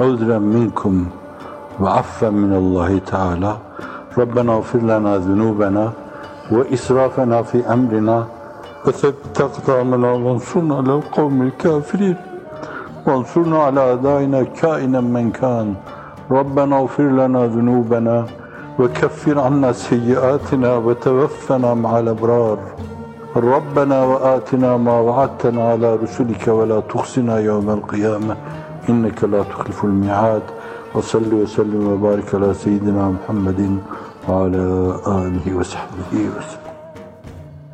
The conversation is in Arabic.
عذرا منكم وعفا من الله تعالى. ربنا اغفر لنا ذنوبنا وإسرافنا في أمرنا. وثبت أقدامنا وانصرنا على القوم الكافرين. وانصرنا على أعدائنا كائنا من كان. ربنا اغفر لنا ذنوبنا وكفر عنا سيئاتنا وتوفنا مع الأبرار. ربنا وآتنا ما وعدتنا على رسلك ولا تخزنا يوم القيامة. إنك لا تخلف الميعاد وصل وسلم وبارك على سيدنا محمد وعلى آله وصحبه وسلم.